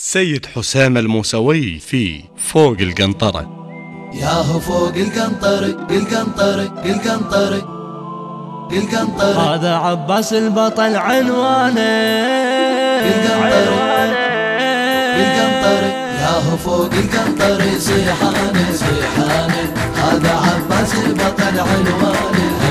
سيد حسام الموسوي في فوق القنطرة. ياهو فوق القنطرة القنطرة القنطرة القنطرة. هذا عباس البطل عنوانه. القنطرة القنطرة. ياهو فوق القنطرة صيحانة صيحانة. هذا عباس البطل عنوانه.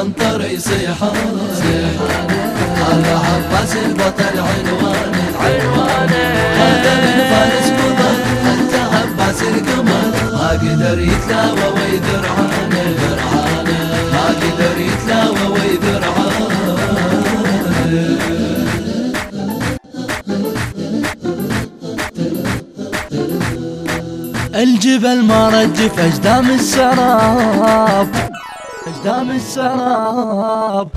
صيحانة صيحانة هذا عباس البطل عنوانه. عنوانه هذا من فارس مضى حتى عباس القمر ما قدر يتلاوى ويدر درعانه ما قدر يتلاوى ويدر الجبل ما رجف اجدام السراب. اجدام السراب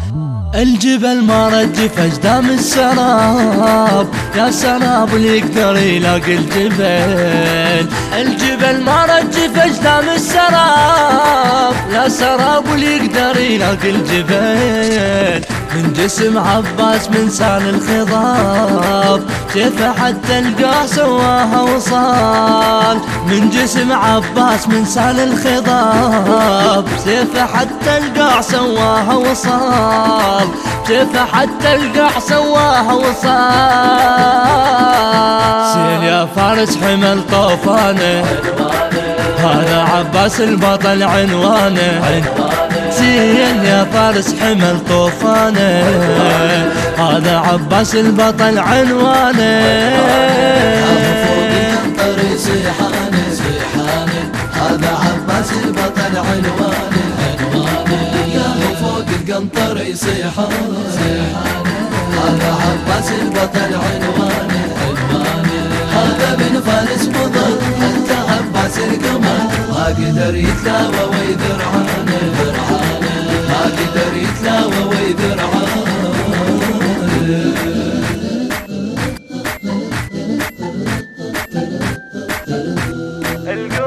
الجبل ما رجف اجدام السراب يا سراب اللي يقدر يلاقي الجبل. الجبل ما رجف اجدام السراب يا سراب اللي يقدر يلاقي الجبل. من جسم عباس من سال الخضاب شفه حتى القاه سواها وصال. من جسم عباس من سال الخضاب سيفه حتى القاع سواها وصال. شفه حتى القاع سواها وصال. سيل يا فارس حمل طوفانه هذا عباس البطل عنوانه. زين يا فارس حمل طوفانه. هذا عباس البطل عنوانه. صيحانة هذا عباس البطل عنوانه يا فوق القنطرة صيحانة صيحانة هذا عباس البطل عنوانه هذا فارس حتى عباس القمر ما قدر يتلاوى ويدر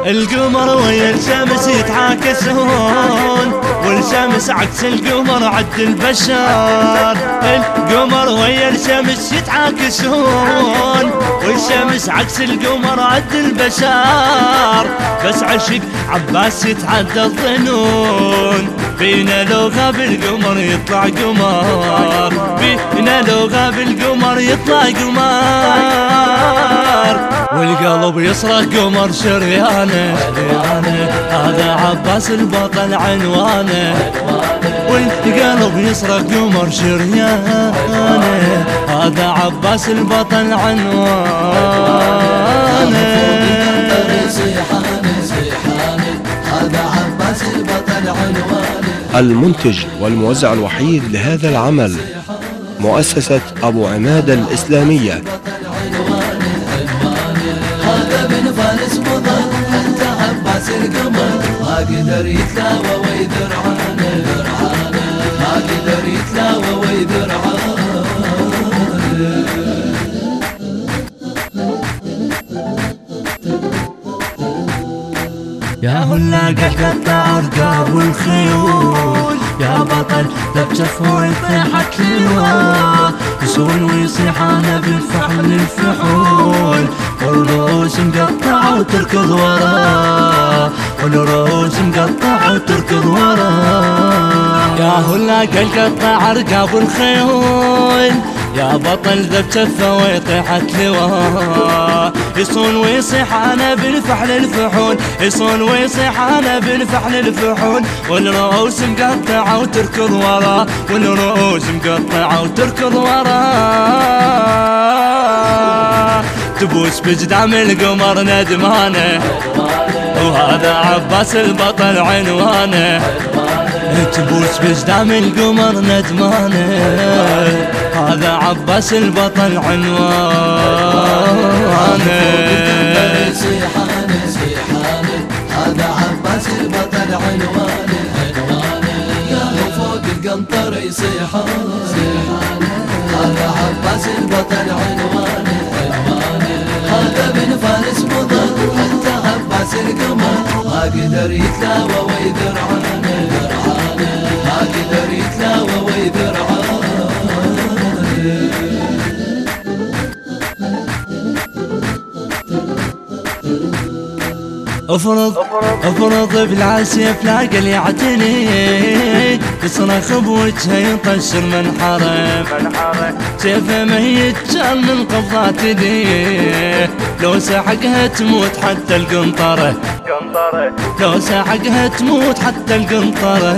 القمر ويا الشمس يتعاكسون والشمس عكس القمر عد البشر. القمر ويا الشمس يتعاكسون والشمس عكس القمر عد البشر. بس عشق عباس يتعدى الظنون فينا لو غاب القمر يطلع قمر. فينا لو غاب القمر يطلع قمر. والقلب يصرخ قمر شريانه. هذا عباس البطل عنوانه والقلب يصرخ قمر شريانه. هذا عباس البطل عنوانه المنتج والموزع الوحيد لهذا العمل مؤسسة أبو عماد الإسلامية. عباس القمر ما قدر يتلاوى ويدر درعانه ما قدر يتلاوى ويدر عنه يا هلا قطع رقاب والخيول. يا بطل لبجف ويطيحك للوا يسون ويصيح أنا بالفحل الفحول. والرؤوس مقطعة وتركض وراه والرؤوس مقطعة وتركض وراه يا هلا قطع رقاب الخيول. يا بطل ذب جفه ويطيحك لواه يصون ويصيح أنا بالفحل الفحول. يصون ويصيح أنا بالفحل الفحول. والرؤوس مقطعه وتركض وراه والرؤوس مقطعه وتركض وراه تبوس بجدام القمر ندمانه وهذا عباس البطل عنوانه. تبوس بجدام القمر ندمانه هذا عباس البطل عنوانه. صيحانة صيحانة هذا عباس البطل قدر يتلاوى ويدر ما قدر يتلاوى ويدر افرض افرض بالعسيف لا لي عتني يصرخ بوجهه يطشر من حرم سيفه ميت كان من قبضات دي لو سحقها تموت حتى القنطرة. لو سحقها تموت حتى القنطرة.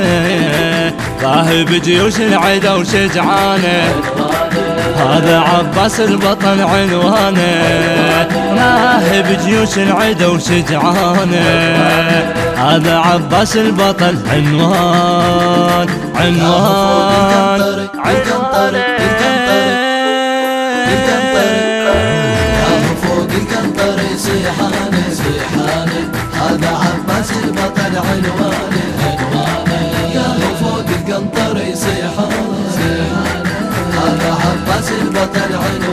راهب جيوش العدا وشجعانة. هذا عباس البطل عنوانه. راهب جيوش العدا وشجعانة. هذا عباس البطل عنوان. عنوان. عنوان. فوق القنطر يصيحانه صيحانة هذا عباس البطل عنوانه عنوانه يا فوق القنطر صيحانه هذا عباس البطل عنوانه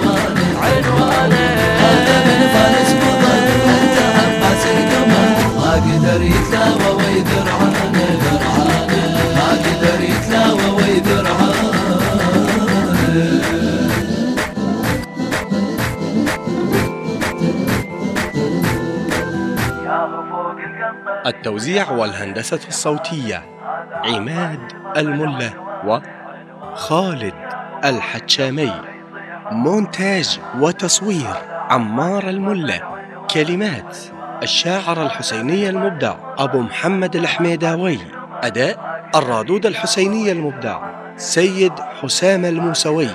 التوزيع والهندسة الصوتية عماد الملة وخالد الحتشامي. مونتاج وتصوير عمار الملة كلمات الشاعر الحسيني المبدع أبو محمد الحميداوي. أداء الرادود الحسيني المبدع سيد حسام الموسوي.